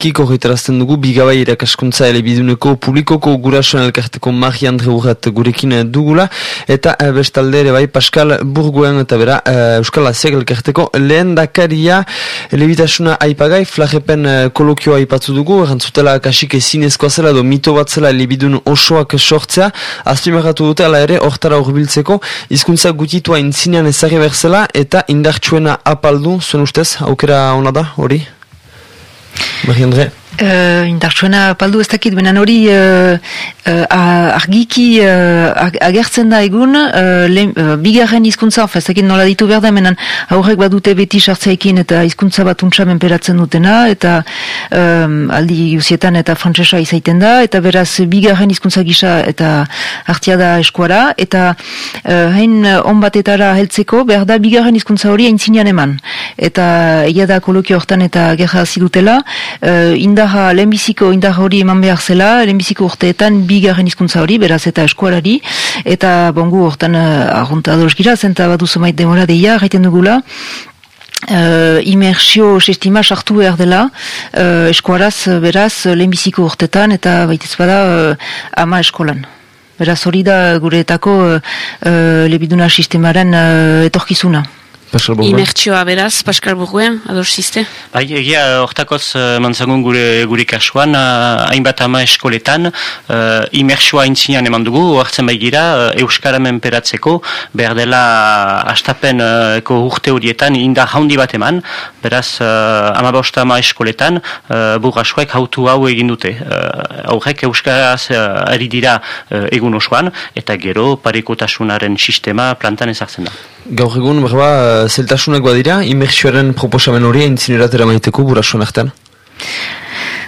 Kiko horretarazten dugu, bigabai irakaskuntza elebiduneko publikoko gurasoen elkarteko Mari Andre Urrat gurekin dugula, eta e, bestalde ere bai Pascal Burguen eta bera e, Euskal Aziak elkarteko lehen dakaria elebitasuna aipagai, flagepen e, kolokioa aipatzu dugu, erantzutela kasik ezinezkoa zela edo mito bat zela elebidun osoak sortzea, azpimarratu dute ala ere hortara horbiltzeko, hizkuntza gutitua intzinean ezagri berzela eta indartsuena apaldu, zuen ustez, aukera hona da, hori? Marie-André Uh, Indartsuena paldu ez dakit, benan hori uh, uh, argiki agertzen da egun, uh, bigarren izkuntza, ez dakit nola ditu behar da, menan aurrek badute beti sartzeekin eta izkuntza bat untsamen peratzen dutena, eta um, aldi usietan eta frantzesa izaiten da, eta beraz bigarren izkuntza gisa eta hartia da eskuara, eta uh, hain on batetara heltzeko, behar da bigarren izkuntza hori aintzinean eman. Eta egia da kolokio hortan eta gerra zidutela, uh, indarra, lehenbiziko indar hori eman behar zela, lehenbiziko urteetan bigarren hizkuntza hori, beraz eta eskualari, eta bongu hortan uh, arrunta ados gira, zenta bat duzu mait demora deia, gaiten dugula, Uh, imersio sistema sartu behar dela uh, eskuaraz beraz lehenbiziko urtetan eta baitez bada uh, ama eskolan. Beraz hori da gureetako uh, uh, lebiduna sistemaren uh, etorkizuna. Imertsioa beraz, Pascal Burguen, ador ziste? Bai, egia, ortakoz, uh, mantzagun gure, gure kasuan, uh, hainbat ama eskoletan, uh, imertsioa intzinean eman dugu, oartzen bai gira, Euskara menperatzeko, behar dela astapen uh, urte horietan indar haundi bat eman, beraz, uh, ama bosta ama eskoletan, uh, burrasuek hautu hau egin dute. Uh, aurrek Euskaraz uh, ari dira uh, egun osoan, eta gero parekotasunaren sistema plantan ezartzen da. Gaur egun, berba, zeltasunak badira, imersioaren proposamen hori entzineratera maiteko burasuan artean?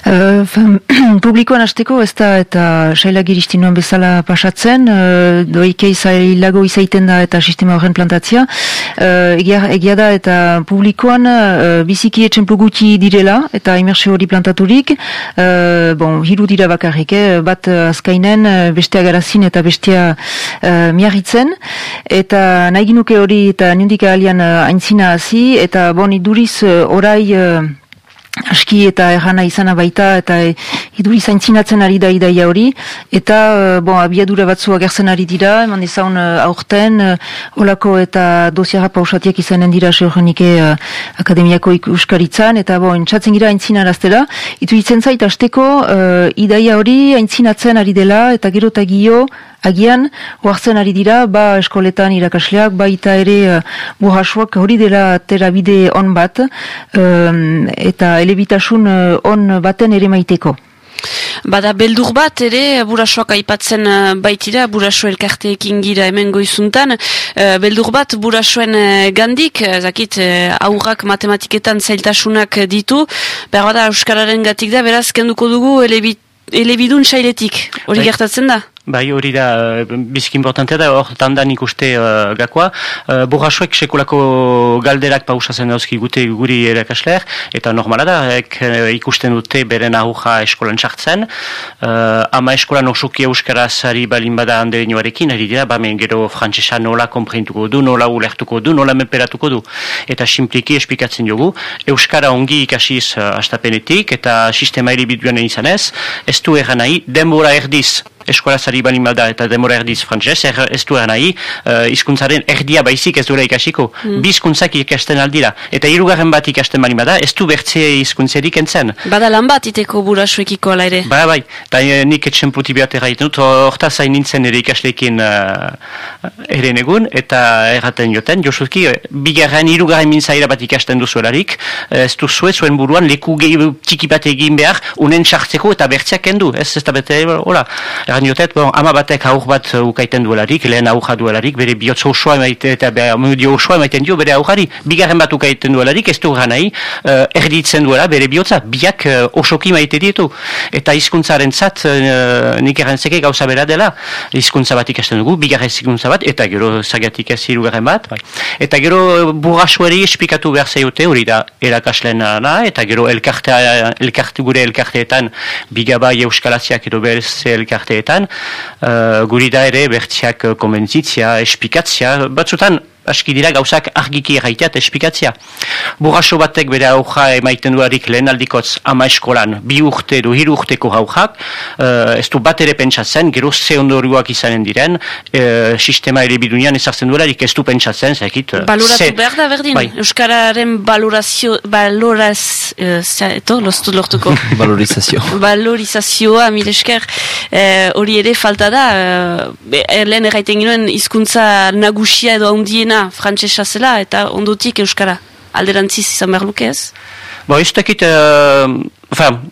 Uh, publikoan hasteko ez da eta sailak nuen bezala pasatzen uh, doike zailago izaiten da eta sistema horren plantatzia uh, egia, egia da eta publikoan uh, biziki etxemplu guti direla eta imersio hori plantaturik uh, bon, hiru dira bakarrik eh? bat azkainen bestea garazin eta bestea uh, miarritzen eta nahi ginuke hori eta nindik alian uh, aintzina hasi eta bon iduriz uh, orai aski eta errana izana baita eta e, iduri zaintzinatzen ari da idaia hori eta e, bon, abiadura batzu agertzen ari dira eman izaun e, aurten e, olako eta dosiara pausatiak izanen dira seurrenike akademiako ikuskaritzan eta bon, entzatzen gira aintzina araztera itu itzen zait azteko idaia hori aintzinatzen ari dela eta gero eta gio agian, huartzen ari dira, ba eskoletan irakasleak, baita ere uh, burrasuak hori dela terabide on bat, um, eta elebitasun uh, on baten ere maiteko. Bada beldur bat ere burasoak aipatzen uh, baitira buraso elkarteekin gira hemen goizuntan uh, beldur bat burasoen uh, gandik zakit aurrak matematiketan zailtasunak ditu behar bada euskararen gatik da beraz kenduko dugu elebidun sailetik hori bai. gertatzen da? Bai, hori da, biziki importantea da, hor tandan ikuste uh, gakoa. Uh, Borrasuek sekulako galderak pausazen dauzki gute guri erakasleak, eta normala da, ek, ikusten dute beren ahuja eskolan txartzen. Uh, ama eskolan osoki euskaraz ari balin bada hande nioarekin, ari dira, bamen gero frantzesa nola komprentuko du, nola ulertuko du, nola menperatuko du. Eta simpliki espikatzen dugu, euskara ongi ikasiz uh, astapenetik, eta sistema eribiduan izanez, ez du erran nahi, denbora erdiz eskolazari bali da eta demora erdiz frantzez, er, ez du nahi, uh, izkuntzaren erdia baizik ez duela ikasiko. Mm. Bizkuntzak ikasten aldira. Eta irugarren bat ikasten bali da, ez du bertze izkuntzerik entzen. Bada lan bat iteko burasuekiko ala ere? Ba, bai, da eh, nik etxen puti behar erraiten dut, horta zain nintzen ere ikaslekin uh, ere negun, eta erraten joten, josuki, bigarren, irugarren mintzaira bat ikasten duzuelarik, ez du zuen, buruan, leku gehi txiki bat egin behar, unen sartzeko eta bertzeak kendu, ez ez da bete, hola, Jotet, bon, ama batek aur bat uh, ukaiten duelarik, lehen aurra duelarik, bere bihotz osoa emaiten, eta bere amudio osoa emaiten dio, bere aurrari, bigarren bat ukaiten duelarik, ez du nahi, uh, erditzen duela, bere bihotza, biak uh, osoki maite dietu. Eta hizkuntzaren zat, uh, nik errantzeke gauza bera dela, hizkuntza bat ikasten dugu, bigarren hizkuntza bat, eta gero zagatik ez irugarren bat, bai. Eta gero burrasuari espikatu behar zaiote, hori da, erakaslen na, eta gero elkarte, elkarte, gure elkarteetan, bigabai euskalaziak edo berz elkarte uh, guri da ere bertziak komentzitzia, espikatzia, batzutan aski dira gauzak argiki erraitea eta espikatzia. Burraso batek bere auja emaiten duarik lehen aldikotz ama eskolan bi urte edo hiru urteko aujak, uh, ez du bat ere pentsatzen, gero ze ondorioak izanen diren, uh, sistema ere bidunean ezartzen duelarik ez du pentsatzen, zekit. Uh, Baloratu behar da berdin, bai. Euskararen balorazio, baloraz, uh, eto, loztu lortuko. Valorizazio. Valorizazioa, mil esker, hori ere falta da, uh, lehen erraiten ginoen hizkuntza nagusia edo handiena frantsesa zela eta ondotik euskara alderantziz izan behar luke ez? Bo, ez dakit, uh,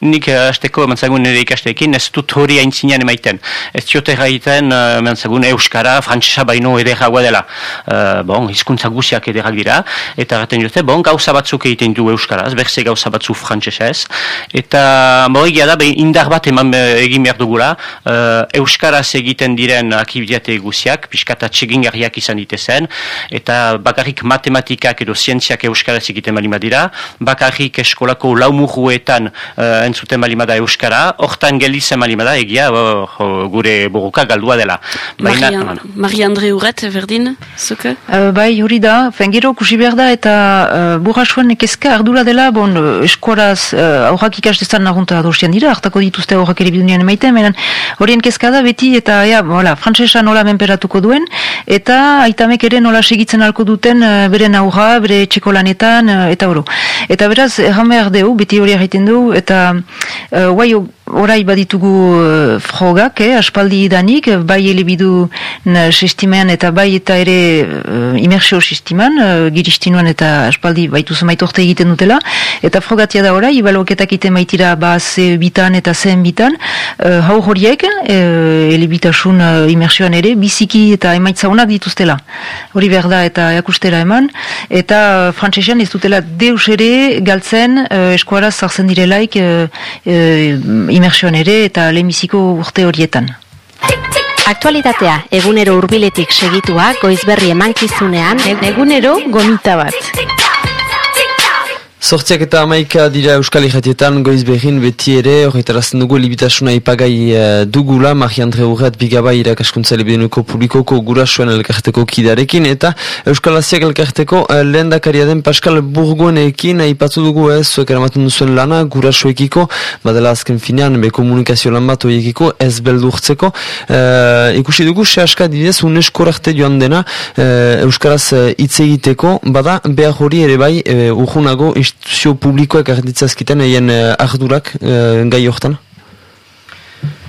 nik uh, azteko mantzagun nire ikastekin, ez dut hori aintzinean emaiten. Ez diote gaiten uh, mantzagun euskara, frantzesa baino edera dela. Uh, bon, izkuntza guziak ederak dira, eta gaten dute, bon, gauza batzuk egiten du euskaraz, berze gauza batzu frantzesa ez. Eta, bo, egia da, indar bat eman egin behar dugula, uh, euskaraz egiten diren akibidiate guziak, piskata txegingarriak izan ditezen, eta bakarrik matematikak edo zientziak euskaraz egiten malima dira, bakarrik eskolako laumurruetan uh, entzuten balimada euskara, hortan gelitzen balimada egia gure buruka galdua dela. Baina, Mari Andre Urret, berdin, zuke? Uh, bai, hori da, fengero kusi behar da eta uh, burrasuen ekezka ardura dela, bon, eskuaraz uh, aurrak ikastezan nagunta adorsian dira, hartako dituzte aurrak ere bidunean emaiten, menen horien kezka da beti eta, ja, hola, frantzesa nola menperatuko duen, eta aitamek ere nola segitzen alko duten uh, beren aurra, bere txekolanetan, uh, eta oro. Eta beraz, erran behar deu, beti hori egiten du, eta uh, guai orai baditugu uh, frogak, eh, aspaldi danik, bai elebidu sistemean eta bai eta ere uh, imersio sisteman, uh, giristinuan eta aspaldi baitu zemaitu orte egiten dutela, eta frogatia da orai, ibaloketak ite maitira ba ze bitan eta zen bitan, uh, hau horiek, uh, elebitasun uh, imersioan ere, biziki eta emaitza honak dituztela. Hori behar da eta jakustera eman, eta frantzesean ez dutela deus ere galtzen uh, eskuaraz zartzen direlaik uh, uh, imersioan ere eta lemiziko urte horietan. Aktualitatea, egunero hurbiletik segitua, goizberri emankizunean, egunero gomita bat. Sortziak eta amaika dira Euskal Iratietan goiz behin beti ere, horretarazten dugu libitasuna ipagai uh, dugula, Mari Andre Urret bigabai irakaskuntza libiduneko publikoko gurasuen elkarteko kidarekin, eta Euskal Aziak elkarteko uh, lehen dakaria den Pascal Burgonekin aipatu dugu ez, zuek eramaten duzuen lana, gurasuekiko, badela azken finean, be komunikazio lan bat oiekiko, ez beldurtzeko. Uh, ikusi dugu, se aska didez, UNESCO rarte joan dena, uh, Euskaraz hitz egiteko, bada, behar hori ere bai, uh, urgunago, instituzio publikoek arditzazkiten egin uh, ardurak uh, gai hortan?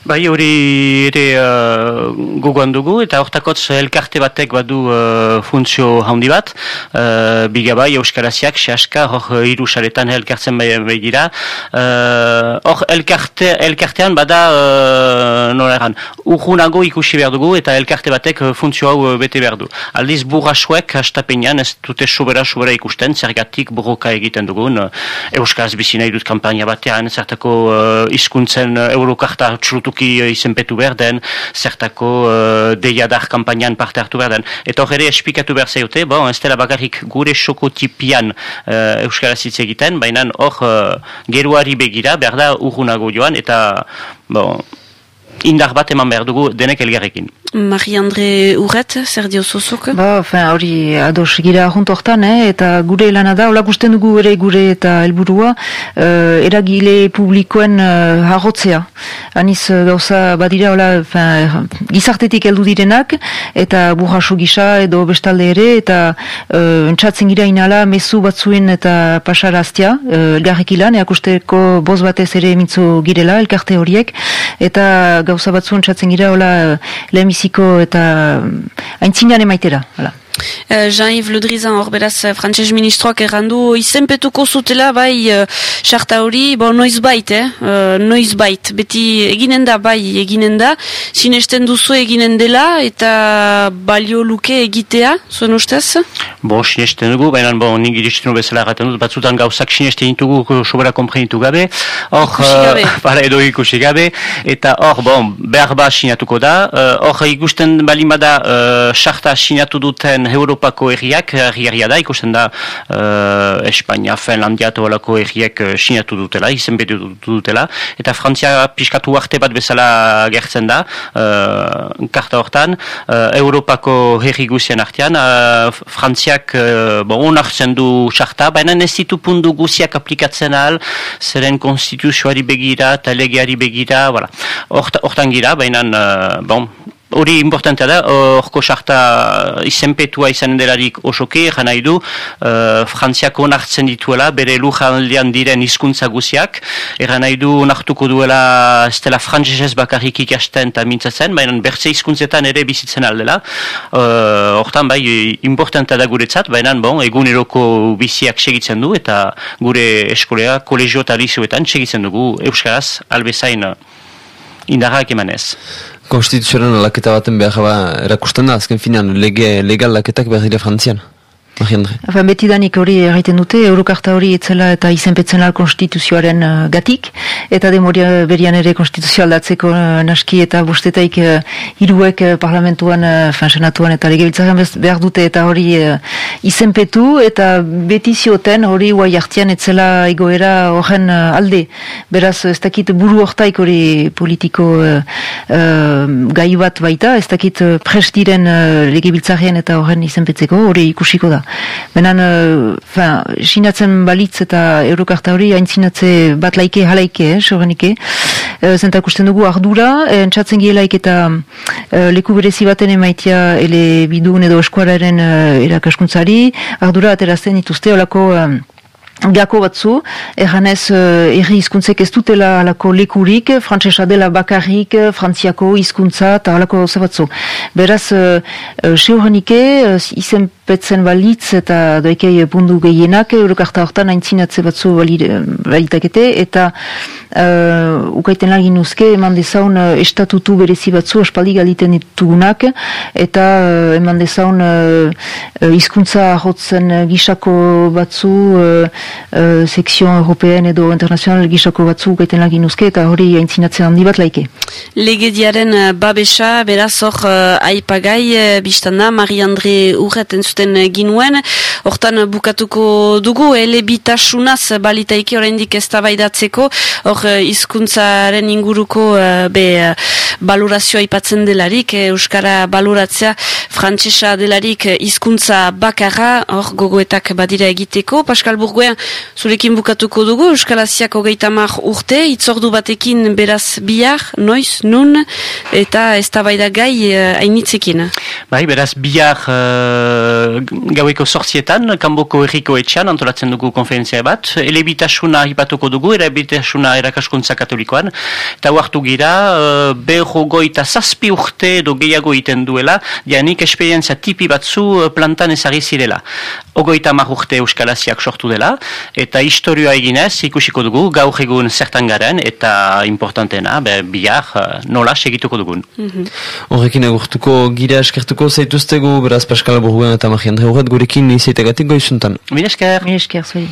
Bai, hori ere uh, gogoan dugu, eta hortakotz elkarte batek badu uh, funtzio handi bat, uh, bigabai euskaraziak, sehaska, hor iru saretan elkartzen bai, bai dira. Uh, hor elkarte, elkartean bada, uh, nola eran, ikusi behar dugu, eta elkarte batek funtzio hau bete behar du. Aldiz burrasuek, hastapenean, ez dute sobera-sobera ikusten, zergatik burroka egiten dugun, uh, euskaraz bizina idut kampania batean, zertako uh, izkuntzen uh, eurokarta txurutuk eh, izenpetu behar den, zertako uh, deiadar kampainan parte hartu behar den. Eta hor espikatu behar zeute, bon, ez dela bakarrik gure xokotipian uh, Euskaraz hitz egiten, baina hor uh, geruari begira, behar da urgunago joan, eta bon, indar bat eman behar dugu denek elgarrekin. Marie-Andre Urret, zer diozozuk? Ba, fin, hori ados gira juntortan, eh? eta gure lana da, hola gusten dugu ere gure eta helburua uh, eragile publikoen uh, harrotzea. Aniz uh, gauza badira, hola, fin, gizartetik heldu direnak, eta burraso gisa edo bestalde ere, eta uh, entzatzen gira inala mezu batzuen eta pasaraztia, uh, elgarrek ilan, eakusteko boz batez ere mitzu girela, elkarte horiek, eta gauza batzu entzatzen gira, hola, lehen biziko eta haintzinean emaitera. Hala. Uh, Jean-Yves Le Drizan hor beraz uh, frantses ministroak errandu izenpetuko zutela bai uh, hori. Bo noiz bait eh? uh, noiz bait. Beti eginen da bai eginen da. Sinesten duzu eginen dela eta balio luke egitea zuen ustez? Bo sinesten dugu baina bo nik iristen bezala erraten dut. Batzutan gauzak sinesten ditugu sobera komprenitu gabe. Hor uh, edo ikusi gabe. Eta hor bon behar ba sinatuko da. Hor uh, ikusten balimada uh, sarta sinatu duten Europako erriak, erri da, ikusten da uh, Espainia, Finlandia eta olako erriek uh, sinatu dutela, izen betu dutela, eta Frantzia piskatu arte bat bezala gertzen da, uh, karta hortan, uh, Europako herri guzien artean, uh, Frantziak uh, bon, onartzen du sarta, baina ez ditu pundu guziak aplikatzen al, zeren konstituzioari begira, eta legeari begira, hortan gira, baina, uh, bon, Hori importantea da, horko sarta izenpetua izan delarik osoke, egan nahi du, uh, Frantziako onartzen dituela, bere lujaldean diren hizkuntza guziak, nahi du onartuko duela ez dela frantzesez bakarrik ikasten eta mintzatzen, baina bertze hizkuntzetan ere bizitzen aldela. Uh, hortan bai, importantea da guretzat, baina bon, eguneroko biziak segitzen du, eta gure eskolea, kolegio eta lizuetan segitzen dugu, Euskaraz, albezain indarrak emanez. Konstituzioaren alaketa baten behar ba, erakusten da, azken finean, lege, legal laketak behar dira frantzian. Enfin, beti danik hori egiten dute, Eurokarta hori etzela eta izenpetzen al konstituzioaren uh, gatik, eta demoria berian ere konstituzio aldatzeko uh, naski eta bostetaik uh, iruek uh, parlamentuan, uh, senatuan eta legebiltzaren behar dute eta hori uh, izenpetu, eta beti zioten hori guai hartian etzela egoera horren uh, alde. Beraz, ez dakit buru hortaik hori politiko uh, uh, gai bat baita, ez dakit prestiren uh, legebiltzaren eta horren izenpetzeko, hori ikusiko da. Benan, uh, sinatzen balitz eta eurokarta hori haintzinatze bat laike halaike, eh, sorenike. Uh, zentak usten dugu ardura, eh, entzatzen gielaik eta uh, leku berezi baten emaitia ele bidun edo eskuararen uh, erakaskuntzari, ardura aterazten dituzte olako... Gako batzu, erranez uh, erri hizkuntzek ez dutela alako lekurik, frantzesa dela bakarrik, frantziako hizkuntza eta alako batzu. Beraz, uh, uh, seuranike, uh, izen petzen balitz eta doikei pundu gehienak, eurokarta hortan aintzinatze batzu balitakete, eta uh, ukaiten lagin uzke, eman dezaun uh, estatutu berezi batzu, espaldi galiten ditugunak, eta uh, eman dezaun uh, izkuntza hotzen gisako batzu, uh, uh, sekzion european edo internazional gisako batzu ukaiten lagin uzke, eta hori aintzinatzen handi bat laike. Legediaren babesa, beraz hor uh, aipagai, uh, biztanda, Marie-André urreten zuten zuten ginuen. Hortan bukatuko dugu, elebitasunaz balitaiki oraindik ez tabaidatzeko, hor eh, hizkuntzaren inguruko uh, be uh, balorazioa ipatzen delarik, Euskara baloratzea frantsesa delarik hizkuntza bakarra, hor gogoetak badira egiteko. Pascal Burgoen, zurekin bukatuko dugu, Euskalaziak hogeita mar urte, itzordu batekin beraz bihar, noiz, nun, eta ez tabaida gai hainitzekin. bai, beraz bihar gaueko sortzietan, kanboko erriko etxean, antolatzen dugu konferentzia bat, elebitasuna hipatuko dugu, elebitasuna erakaskuntza katolikoan, eta huartu gira, uh, berro goita zazpi urte edo gehiago iten duela, janik esperientzia tipi batzu eh, plantan ezari zirela. Ogoita urte euskalaziak sortu dela, eta historioa eginez ikusiko dugu, gaur egun zertan garen, eta importantena, be, bihar, uh, nola segituko dugun. Horrekin mm -hmm. agurtuko gira eskertuko zaituztegu, beraz Pascal Burguen eta Marian Horret gurekin izaitagatik goizuntan. Minesker. Minesker, zoi.